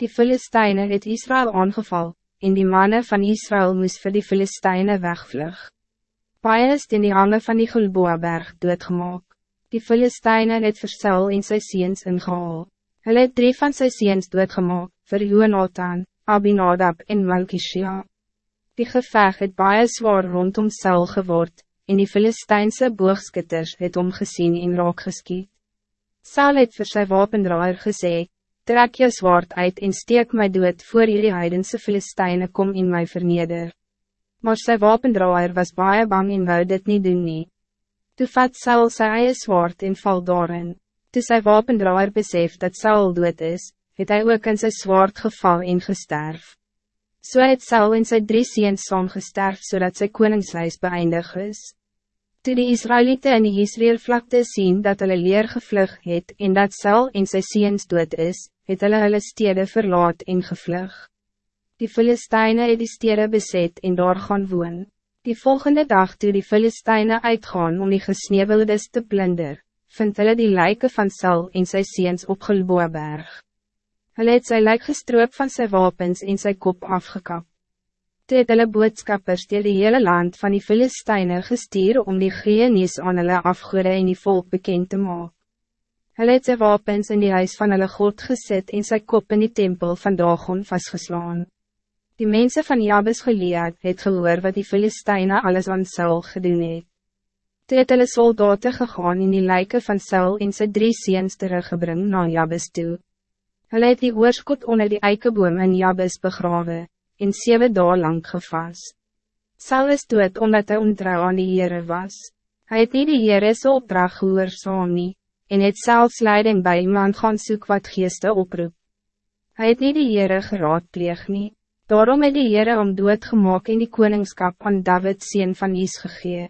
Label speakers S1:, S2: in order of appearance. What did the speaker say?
S1: Die Filisteine het Israël aangeval, en die mannen van Israël moes vir die Filisteine wegvlug. Paie is in die handen van die Gulboaberg doodgemaak. Die Filisteine het vir Saul en sy seens ingehaal. Hulle het drie van sy seens doodgemaak, vir Jonathan, Abinadab en Malkishia. Die geveg het baie zwaar rondom Saul geword, en die Filistijnse boogskutters het omgezien en raak geskiet. Saul het vir sy wapendraaier gesê, trek je zwaard uit en steek mij dood voor jullie heidense Filistijnen kom in mij verneder. Maar sy wapendraaier was baie bang en wou dit niet doen nie. Toe vat Saul sy eie zwaard en val daarin. Toe sy wapendraaier besef dat Saul dood is, het hij ook in sy zwaard geval en gesterf. So het Saul en sy drie seens saam gesterf, zodat sy koningshuis beëindig is. Toe die Israëlieten in die Israël vlakte sien dat hulle leer gevlug het en dat Saul en sy seens dood is, het hulle hulle stede verlaat en gevlug. Die Filisteine het die stede beset en daar gaan woon. Die volgende dag toe die Filisteine uitgaan om die gesneeuweldes te plunder, vind hulle die lijken van Saul en sy seens op Gilboaberg. Hulle het sy lijk gestroop van zijn wapens en zijn kop afgekapt. Toe het hulle boodskappers deel die hele land van die Filisteine gestuur om die genies aan hulle afgoede en die volk bekend te maken. Hulle het sy wapens in die huis van hulle God gezet en sy kop in die tempel van Dagon vastgeslaan. Die mensen van Jabes geleerd het gehoor wat die Filisteine alles aan Saul gedoen het. Toe het hulle soldaten gegaan in die lijken van Saul en sy drie seens teruggebring na Jabes toe. Hulle het die oorskot onder die eikeboom in Jabes begraven en zeven dagen lang gevast. Saul is dood omdat hij ontrouw aan die Heere was. Hij het nie die Heere so opdracht gehoorzaam nie, en het zelfs leiding bij iemand gaan soek wat geeste oproep. Hij het nie die Heere geraadpleeg nie, daarom het die Heere om dood gemaakt in die koningskap aan David sien van Is gegee.